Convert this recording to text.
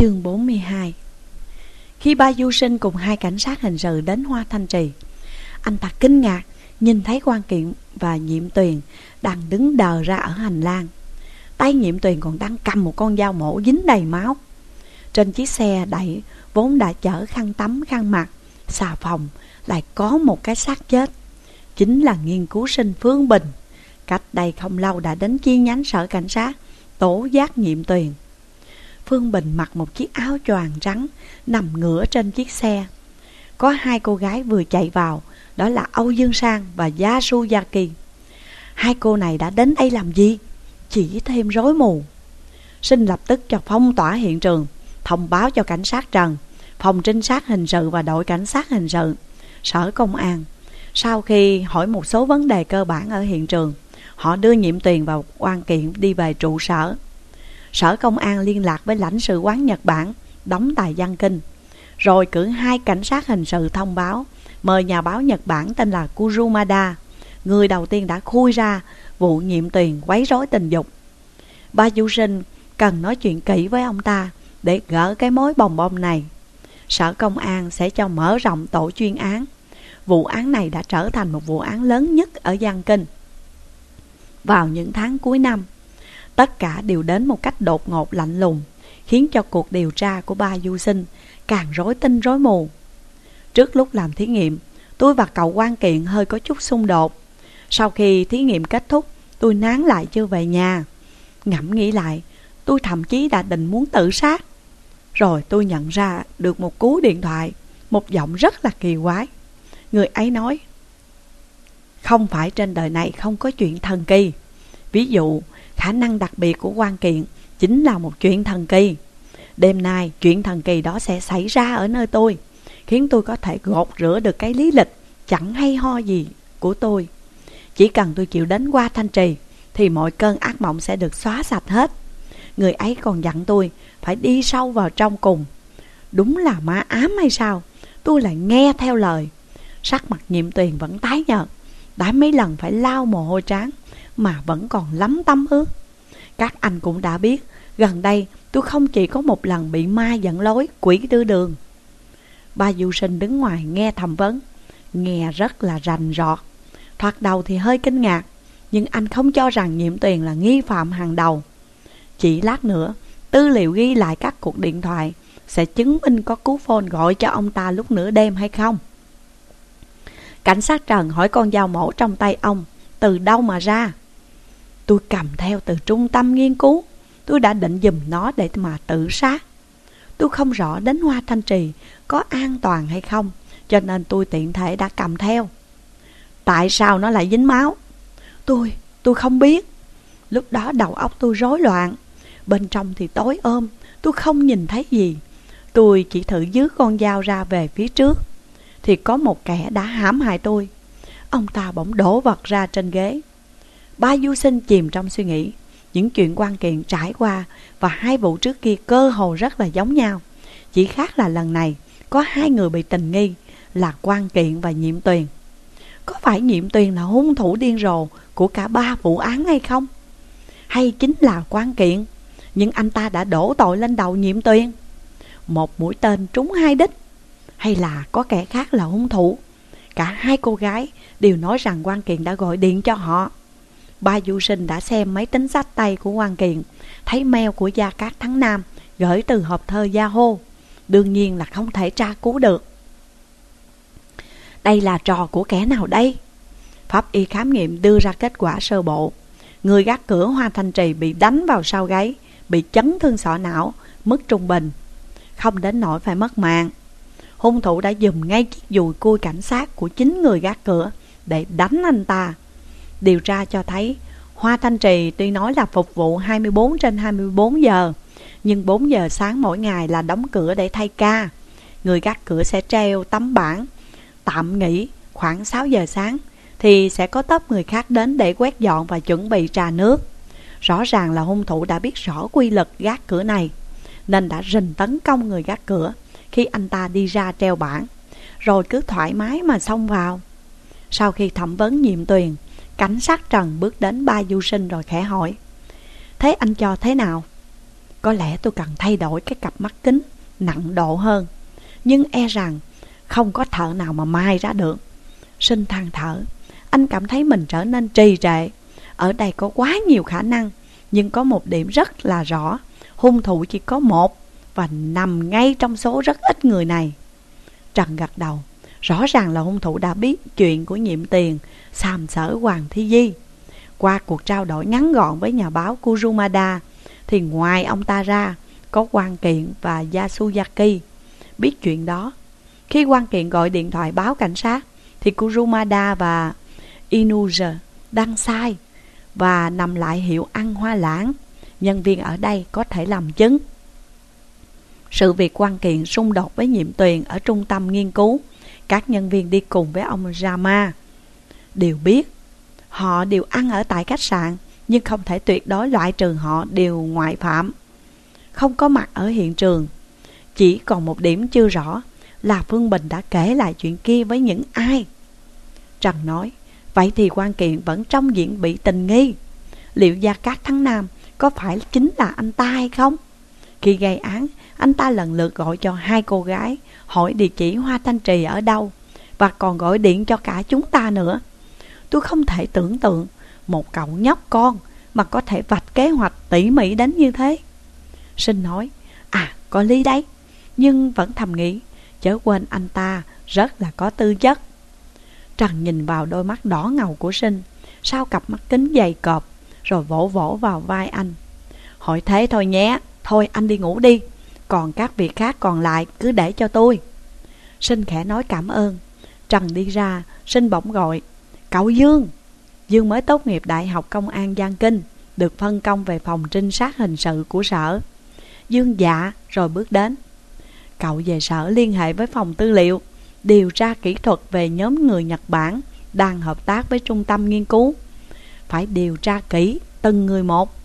Chương 42 Khi ba du sinh cùng hai cảnh sát hình sự đến Hoa Thanh Trì, Anh ta kinh ngạc nhìn thấy quan kiện và nhiệm tuyền đang đứng đờ ra ở hành lang. Tay nhiệm tuyền còn đang cầm một con dao mổ dính đầy máu. Trên chiếc xe đẩy, vốn đã chở khăn tắm, khăn mặt, Xà phòng, lại có một cái xác chết. Chính là nghiên cứu sinh Phương Bình. Cách đây không lâu đã đến chi nhánh sở cảnh sát, Tố giác nhiệm tuyền. Phương Bình mặc một chiếc áo choàng trắng Nằm ngửa trên chiếc xe. Có hai cô gái vừa chạy vào, Đó là Âu Dương Sang và gia su gia kỳ. Hai cô này đã đến đây làm gì? Chỉ thêm rối mù. Sinh lập tức cho phong tỏa hiện trường, Thông báo cho cảnh sát Trần Phòng trinh sát hình sự và đội cảnh sát hình sự, Sở công an, Sau khi hỏi một số vấn đề cơ bản ở hiện trường, Họ đưa nhiệm tiền vào quan kiện đi về trụ sở. Sở Công an liên lạc với lãnh sự quán Nhật Bản, Đóng tại Giang Kinh. Rồi cử hai cảnh sát hình sự thông báo, Mời nhà báo Nhật Bản tên là Kurumada, Người đầu tiên đã khui ra vụ nhiệm tiền quấy rối tình dục. Ba du sinh cần nói chuyện kỹ với ông ta Để gỡ cái mối bồng bông này. Sở Công an sẽ cho mở rộng tổ chuyên án. Vụ án này đã trở thành một vụ án lớn nhất ở Giang Kinh. Vào những tháng cuối năm Tất cả đều đến một cách đột ngột, lạnh lùng, Khiến cho cuộc điều tra của ba du sinh Càng rối tinh rối mù. Trước lúc làm thí nghiệm, Tôi và cậu quan kiện hơi có chút xung đột. Sau khi thí nghiệm kết thúc, Tôi nán lại chưa về nhà. Ngẫm nghĩ lại, Tôi thậm chí đã định muốn tự sát. Rồi tôi nhận ra được một cú điện thoại, Một giọng rất là kỳ quái. Người ấy nói, Không phải trên đời này không có chuyện thần kỳ. Ví dụ Khả năng đặc biệt của quan kiện chính là một chuyện thần kỳ. Đêm nay, chuyện thần kỳ đó sẽ xảy ra ở nơi tôi, khiến tôi có thể gột rửa được cái lý lịch chẳng hay ho gì của tôi. Chỉ cần tôi chịu đến qua thanh trì, thì mọi cơn ác mộng sẽ được xóa sạch hết. Người ấy còn dặn tôi phải đi sâu vào trong cùng. Đúng là ma ám hay sao? Tôi lại nghe theo lời. Sắc mặt nhiệm tuyền vẫn tái nhợt, đã mấy lần phải lau mồ hôi trán mà vẫn còn lắm tâm ư? Các anh cũng đã biết, gần đây tôi không chỉ có một lần bị ma dẫn lối quỷ đưa đường. Ba du sinh đứng ngoài nghe thầm vấn, nghe rất là rành rọt. Thoạt đầu thì hơi kinh ngạc, nhưng anh không cho rằng nhiệm tuyền là nghi phạm hàng đầu. Chỉ lát nữa, tư liệu ghi lại các cuộc điện thoại sẽ chứng minh có cú phone gọi cho ông ta lúc nửa đêm hay không. Cảnh sát Trần hỏi con dao mổ trong tay ông từ đâu mà ra. Tôi cầm theo từ trung tâm nghiên cứu. Tôi đã định dùm nó để mà tự sát. Tôi không rõ đến Hoa Thanh Trì có an toàn hay không Cho nên tôi tiện thể đã cầm theo. Tại sao nó lại dính máu? Tôi, tôi không biết. Lúc đó đầu óc tôi rối loạn. Bên trong thì tối ôm. Tôi không nhìn thấy gì. Tôi chỉ thử dứa con dao ra về phía trước. Thì có một kẻ đã hãm hại tôi. Ông ta bỗng đổ vật ra trên ghế. Ba du sinh chìm trong suy nghĩ. Những chuyện quan kiện trải qua Và hai vụ trước kia cơ hồ rất là giống nhau. Chỉ khác là lần này, Có hai người bị tình nghi Là quan kiện và nhiệm tuyền. Có phải nhiệm tuyền là hung thủ điên rồ Của cả ba vụ án hay không? Hay chính là quan kiện? Nhưng anh ta đã đổ tội lên đầu nhiệm tuyền. Một mũi tên trúng hai đích. Hay là có kẻ khác là hung thủ? Cả hai cô gái đều nói rằng quan kiện đã gọi điện cho họ. Ba du sinh đã xem máy tính sách tay của quan kiện, Thấy mail của Gia Cát Thắng Nam Gửi từ hộp thơ gia hô. Đương nhiên là không thể tra cứu được. Đây là trò của kẻ nào đây? Pháp y khám nghiệm đưa ra kết quả sơ bộ. Người gác cửa Hoa Thanh Trì bị đánh vào sau gáy, Bị chấn thương sọ não Mức trung bình. Không đến nỗi phải mất mạng. Hung thủ đã dùng ngay chiếc dùi cui cảnh sát của chính người gác cửa Để đánh anh ta. Điều tra cho thấy, Hoa Thanh Trì tuy nói là phục vụ 24 trên 24 giờ, Nhưng 4 giờ sáng mỗi ngày là đóng cửa để thay ca. Người gác cửa sẽ treo tấm bảng. Tạm nghỉ khoảng 6 giờ sáng Thì sẽ có tấp người khác đến để quét dọn và chuẩn bị trà nước. Rõ ràng là hung thủ đã biết rõ quy luật gác cửa này, Nên đã rình tấn công người gác cửa Khi anh ta đi ra treo bảng, Rồi cứ thoải mái mà xông vào. Sau khi thẩm vấn nhiệm tuyền Cảnh sát Trần bước đến ba du sinh rồi khẽ hỏi, Thế anh cho thế nào? Có lẽ tôi cần thay đổi cái cặp mắt kính, nặng độ hơn. Nhưng e rằng không có thợ nào mà mai ra được. Sinh than thở, Anh cảm thấy mình trở nên trì trệ. Ở đây có quá nhiều khả năng, Nhưng có một điểm rất là rõ. Hung thủ chỉ có một Và nằm ngay trong số rất ít người này. Trần gật đầu. Rõ ràng là hung thủ đã biết chuyện của nhiệm tiền, Sàm sở Hoàng Thi Di. Qua cuộc trao đổi ngắn gọn với nhà báo Kurumada Thì ngoài ông ta ra, Có quan kiện và Yasuyaki. Biết chuyện đó, Khi quan kiện gọi điện thoại báo cảnh sát, Thì Kurumada và Inuja đăng sai Và nằm lại hiệu ăn hoa lãng. Nhân viên ở đây có thể làm chứng. Sự việc quan kiện xung đột với nhiệm tuyền ở trung tâm nghiên cứu các nhân viên đi cùng với ông Rama đều biết họ đều ăn ở tại khách sạn nhưng không thể tuyệt đối loại trừ họ đều ngoại phạm. Không có mặt ở hiện trường. Chỉ còn một điểm chưa rõ là Phương Bình đã kể lại chuyện kia với những ai. Trần nói, vậy thì quan kiện vẫn trong diện bị tình nghi. Liệu Gia Cát Thắng Nam có phải chính là anh ta hay không? Khi gây án, anh ta lần lượt gọi cho hai cô gái hỏi địa chỉ Hoa Thanh Trì ở đâu và còn gọi điện cho cả chúng ta nữa. Tôi không thể tưởng tượng một cậu nhóc con mà có thể vạch kế hoạch tỉ mỉ đến như thế. Sinh nói, à có lý đấy, nhưng vẫn thầm nghĩ, chớ quên anh ta rất là có tư chất. Trần nhìn vào đôi mắt đỏ ngầu của Sinh, sau cặp mắt kính dày cọp, rồi vỗ vỗ vào vai anh. Hỏi thế thôi nhé, thôi, anh đi ngủ đi. Còn các việc khác còn lại, cứ để cho tôi. Sinh khẽ nói cảm ơn. Trần đi ra, Sinh bỗng gọi, Cậu Dương. Dương mới tốt nghiệp Đại học Công an Giang Kinh, Được phân công về phòng trinh sát hình sự của sở. Dương dạ rồi bước đến. Cậu về sở liên hệ với phòng tư liệu, Điều tra kỹ thuật về nhóm người Nhật Bản Đang hợp tác với trung tâm nghiên cứu. Phải điều tra kỹ từng người một.